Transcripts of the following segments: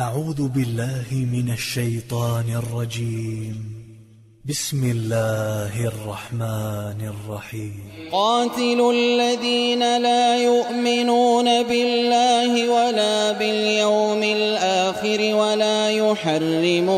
أعوذ بالله من الشيطان الرجيم. بسم الله الرحمن الرحيم. قاتلوا الذين لا يؤمنون بالله ولا باليوم الآخر ولا يحرمون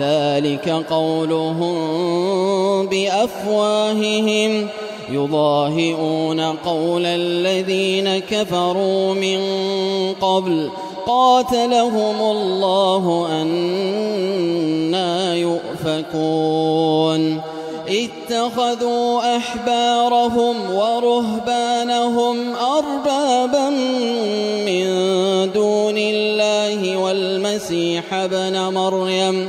ذلك قولهم بأفواههم يضاهئون قول الذين كفروا من قبل قاتلهم الله أنا يؤفكون اتخذوا أحبارهم ورهبانهم أربابا من دون الله والمسيح ابن مريم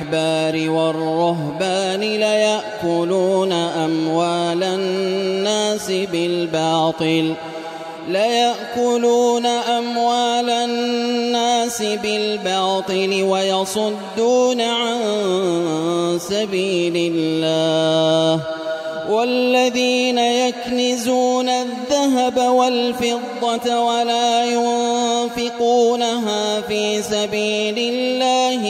الأحبار والرهبان ليأكلون أموال الناس بالباطل ليأكلون أموال الناس بالباطل ويصدون عن سبيل الله. والذين يكنزون الذهب والفضة ولا ينفقونها في سبيل الله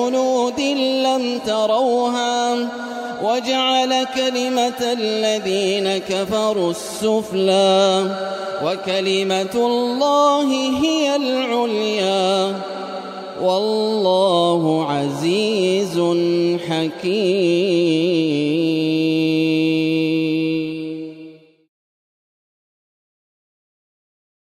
بجنود لم تروها وجعل كلمة الذين كفروا السفلى وكلمة الله هي العليا والله عزيز حكيم